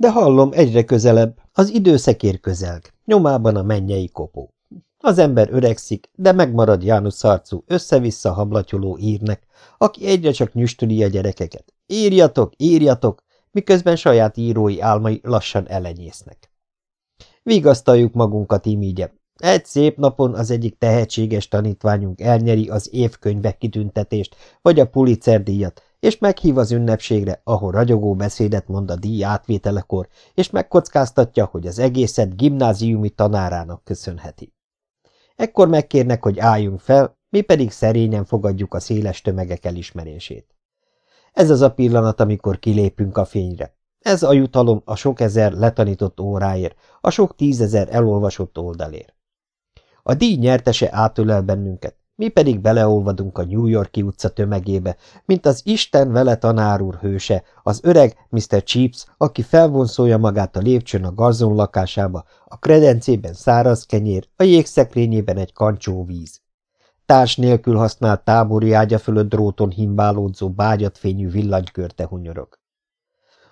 De hallom egyre közelebb, az időszekér közelg, nyomában a mennyei kopó. Az ember öregszik, de megmarad János szarcú, össze-vissza hablatyoló írnek, aki egyre csak nyüstöli a gyerekeket. Írjatok, írjatok, miközben saját írói álmai lassan elenyésznek. Vigasztaljuk magunkat imígye. Egy szép napon az egyik tehetséges tanítványunk elnyeri az évkönyvek kitüntetést, vagy a Pulitzer díjat, és meghív az ünnepségre, ahol ragyogó beszédet mond a díj átvételekor, és megkockáztatja, hogy az egészet gimnáziumi tanárának köszönheti. Ekkor megkérnek, hogy álljunk fel, mi pedig szerényen fogadjuk a széles tömegek elismerését. Ez az a pillanat, amikor kilépünk a fényre. Ez a jutalom a sok ezer letanított óráért, a sok tízezer elolvasott oldalért. A díj nyertese átölel bennünket, mi pedig beleolvadunk a New Yorki utca tömegébe, mint az Isten vele tanár úr hőse, az öreg Mr. Cheeps, aki felvonszolja magát a lépcsőn a garzon lakásába, a kredencében száraz kenyér, a jégszekrényében egy kancsó víz. Társ nélkül használt tábori ágya fölött dróton himbálódzó bágyatfényű villanykörte hunyorog.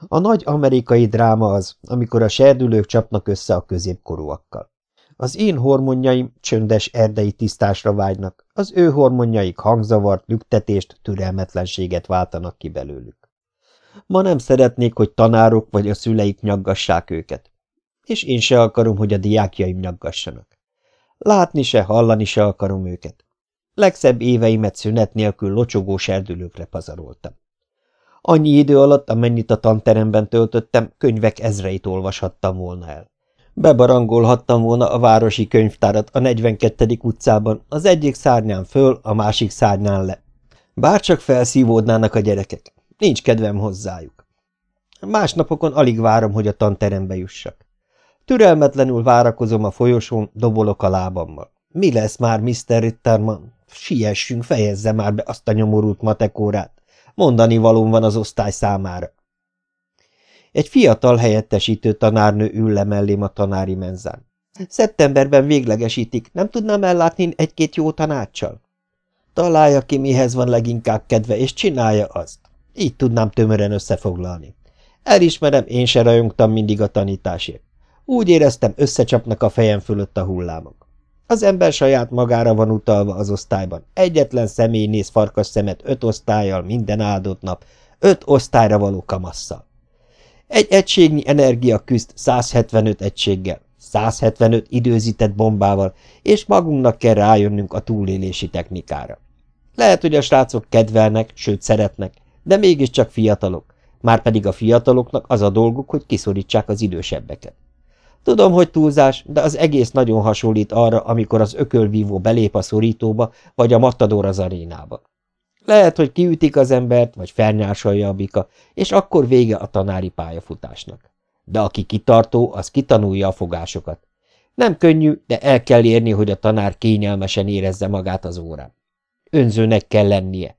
A nagy amerikai dráma az, amikor a serdülők csapnak össze a középkorúakkal. Az én hormonjaim csöndes erdei tisztásra vágynak, az ő hormonjaik hangzavart, lüktetést, türelmetlenséget váltanak ki belőlük. Ma nem szeretnék, hogy tanárok vagy a szüleik nyaggassák őket. És én se akarom, hogy a diákjaim nyaggassanak. Látni se, hallani se akarom őket. Legszebb éveimet szünet nélkül locsogó serdülőkre pazaroltam. Annyi idő alatt, amennyit a tanteremben töltöttem, könyvek ezreit olvashattam volna el. Bebarangolhattam volna a városi könyvtárat a 42. utcában, az egyik szárnyán föl, a másik szárnyán le. Bárcsak felszívódnának a gyerekek. Nincs kedvem hozzájuk. Másnapokon alig várom, hogy a tanterembe jussak. Türelmetlenül várakozom a folyosón, dobolok a lábammal. Mi lesz már, Mr. Ritterman? Siessünk, fejezze már be azt a nyomorult matekórát. Mondani valóm van az osztály számára. Egy fiatal helyettesítő tanárnő ül le mellém a tanári menzán. Szeptemberben véglegesítik, nem tudnám ellátni egy-két jó tanácssal? Találja ki, mihez van leginkább kedve, és csinálja azt. Így tudnám tömören összefoglalni. Elismerem, én se rajongtam mindig a tanításért. Úgy éreztem, összecsapnak a fejem fölött a hullámok. Az ember saját magára van utalva az osztályban. Egyetlen személy néz farkas szemet öt osztályjal minden áldott nap, öt osztályra való kamasszal. Egy egységnyi energia küzd 175 egységgel, 175 időzített bombával, és magunknak kell rájönnünk a túlélési technikára. Lehet, hogy a srácok kedvelnek, sőt szeretnek, de mégiscsak fiatalok, márpedig a fiataloknak az a dolguk, hogy kiszorítsák az idősebbeket. Tudom, hogy túlzás, de az egész nagyon hasonlít arra, amikor az ökölvívó belép a szorítóba, vagy a matador az arénába. Lehet, hogy kiütik az embert, vagy felnyásolja a bika, és akkor vége a tanári pályafutásnak. De aki kitartó, az kitanulja a fogásokat. Nem könnyű, de el kell érni, hogy a tanár kényelmesen érezze magát az órán. Önzőnek kell lennie.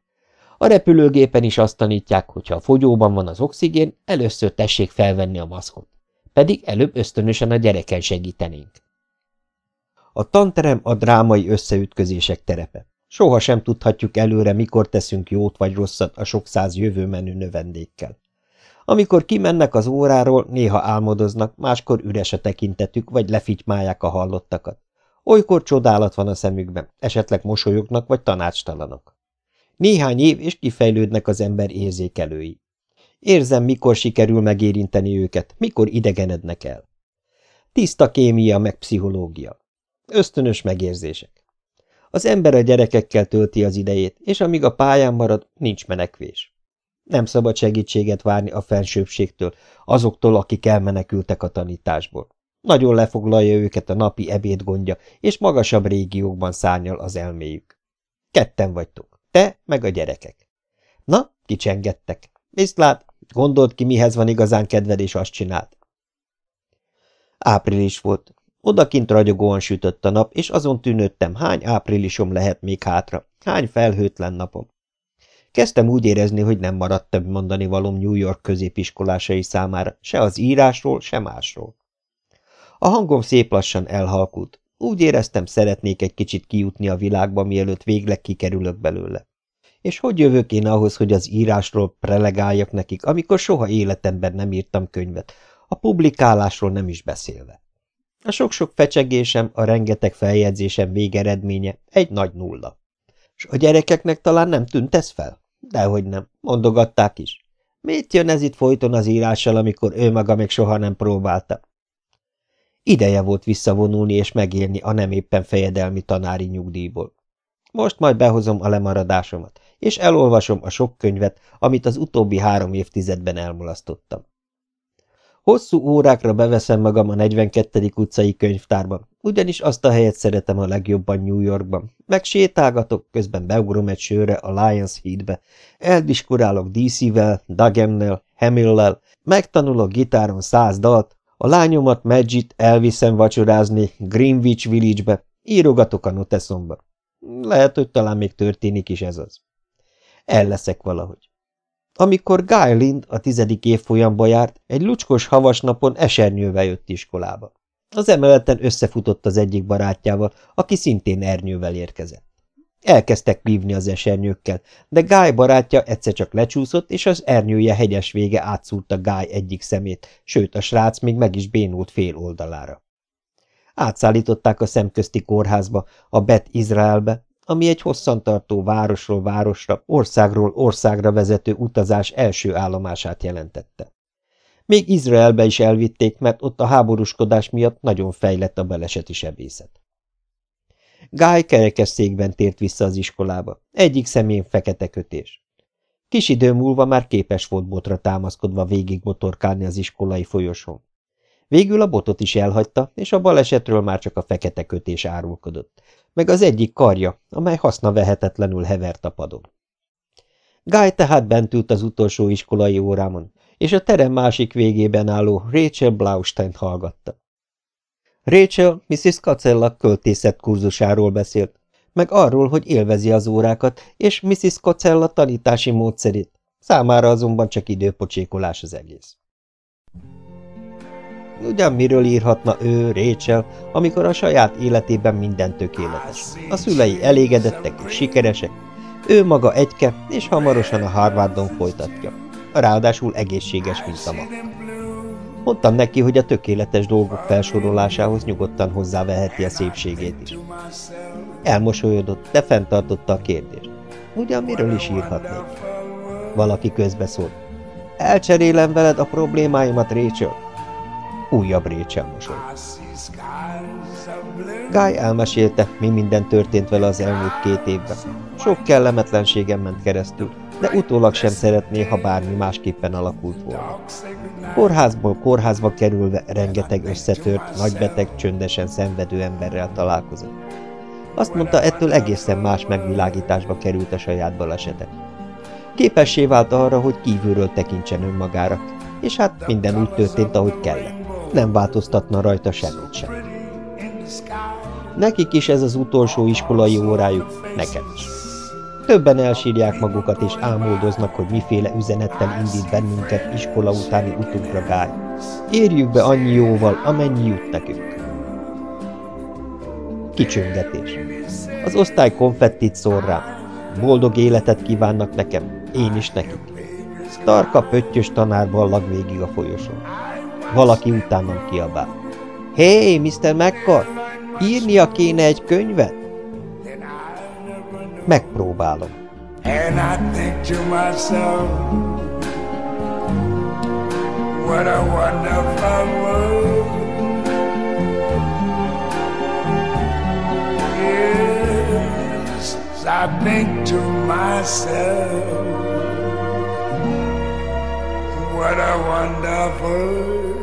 A repülőgépen is azt tanítják, hogy ha a fogyóban van az oxigén, először tessék felvenni a maszkot. Pedig előbb ösztönösen a gyereken segítenénk. A tanterem a drámai összeütközések terepe. Soha sem tudhatjuk előre, mikor teszünk jót vagy rosszat a sok száz jövőmenő növendékkel. Amikor kimennek az óráról, néha álmodoznak, máskor üres a tekintetük, vagy lefitymálják a hallottakat. Olykor csodálat van a szemükben, esetleg mosolyognak, vagy tanácstalanok. Néhány év, és kifejlődnek az ember érzékelői. Érzem, mikor sikerül megérinteni őket, mikor idegenednek el. Tiszta kémia meg pszichológia. Ösztönös megérzések. Az ember a gyerekekkel tölti az idejét, és amíg a pályán marad, nincs menekvés. Nem szabad segítséget várni a fensőbségtől, azoktól, akik elmenekültek a tanításból. Nagyon lefoglalja őket a napi ebédgondja, és magasabb régiókban szárnyal az elméjük. Ketten vagytok, te meg a gyerekek. Na, kicsengettek. Viszlát, gondold ki, mihez van igazán kedved, és azt csinált. Április volt. Odakint ragyogóan sütött a nap, és azon tűnődtem, hány áprilisom lehet még hátra, hány felhőtlen napom. Kezdtem úgy érezni, hogy nem maradt több mondani valom New York középiskolásai számára, se az írásról, se másról. A hangom szép lassan elhalkult. Úgy éreztem, szeretnék egy kicsit kijutni a világba, mielőtt végleg kikerülök belőle. És hogy jövök én ahhoz, hogy az írásról prelegáljak nekik, amikor soha életemben nem írtam könyvet, a publikálásról nem is beszélve. A sok-sok fecsegésem, a rengeteg feljegyzésem végeredménye egy nagy nulla. És a gyerekeknek talán nem tűnt ez fel? Dehogy nem, mondogatták is. Mit jön ez itt folyton az írással, amikor ő maga még soha nem próbálta? Ideje volt visszavonulni és megélni a nem éppen fejedelmi tanári nyugdíjból. Most majd behozom a lemaradásomat, és elolvasom a sok könyvet, amit az utóbbi három évtizedben elmulasztottam. Hosszú órákra beveszem magam a 42. utcai könyvtárban, ugyanis azt a helyet szeretem a legjobban New Yorkban. Meg sétálgatok, közben beugrom egy sőre a Lions Heatbe, eldiskurálok DC-vel, Duggan-nel, Hamillel, megtanulok gitáron száz dalt, a lányomat Magit elviszem vacsorázni Greenwich Village-be, írogatok a noteszomba. Lehet, hogy talán még történik is ez az. El leszek valahogy. Amikor Guy Lind a tizedik évfolyamba járt, egy lucskos havas napon esernyővel jött iskolába. Az emeleten összefutott az egyik barátjával, aki szintén ernyővel érkezett. Elkezdtek vívni az esernyőkkel, de Guy barátja egyszer csak lecsúszott, és az ernyője hegyes vége átszúrta Guy egyik szemét, sőt a srác még meg is bénult fél oldalára. Átszállították a szemközti kórházba, a Bet Izraelbe, ami egy hosszantartó városról városra, országról országra vezető utazás első állomását jelentette. Még Izraelbe is elvitték, mert ott a háborúskodás miatt nagyon fejlett a beleseti sebészet. Guy kerekesszékben tért vissza az iskolába, egyik szemén fekete kötés. Kis idő múlva már képes volt botra támaszkodva végig botorkálni az iskolai folyosón. Végül a botot is elhagyta, és a balesetről már csak a fekete kötés árulkodott, meg az egyik karja, amely haszna vehetetlenül hevert a padon. Guy tehát bent ült az utolsó iskolai órámon, és a terem másik végében álló Rachel Blaustein hallgatta. Rachel Mrs. Kacella költészet kurzusáról beszélt, meg arról, hogy élvezi az órákat, és Mrs. Kacella tanítási módszerét, számára azonban csak időpocsékolás az egész. Ugyan miről írhatna ő, Rachel, amikor a saját életében minden tökéletes. A szülei elégedettek és sikeresek, ő maga egyke, és hamarosan a Harvardon folytatja. Ráadásul egészséges, mint a mag. Mondtam neki, hogy a tökéletes dolgok felsorolásához nyugodtan hozzáveheti a szépségét is. Elmosolyodott, de fenntartotta a kérdést. Ugyan miről is írhatnék? Valaki közbeszólt. Elcserélem veled a problémáimat, Rachel. Újabb Rachel mosoly. Guy elmesélte, mi minden történt vele az elmúlt két évben. Sok kellemetlenségen ment keresztül, de utólag sem szeretné, ha bármi másképpen alakult volna. Kórházból kórházba kerülve rengeteg összetört, nagybeteg, csöndesen szenvedő emberrel találkozott. Azt mondta, ettől egészen más megvilágításba került a saját balesete. Képessé vált arra, hogy kívülről tekintsen önmagára, és hát minden úgy történt, ahogy kellett nem változtatna rajta semmit sem. Nekik is ez az utolsó iskolai órájuk, nekem is. Többen elsírják magukat és álmodoznak, hogy miféle üzenettel indít bennünket iskola utáni utunkra gály. Érjük be annyi jóval, amennyi jut nekünk. Kicsöngetés. Az osztály konfettit szor rám. Boldog életet kívánnak nekem, én is nekik. Tarka pöttyös tanár ballag végig a folyosón. Valaki utánam kiabál. Hé, hey, Mr. McCord, írnia kéne egy könyvet? Megpróbálom. What a wonderful world. Yes, I think to myself, what a wonderful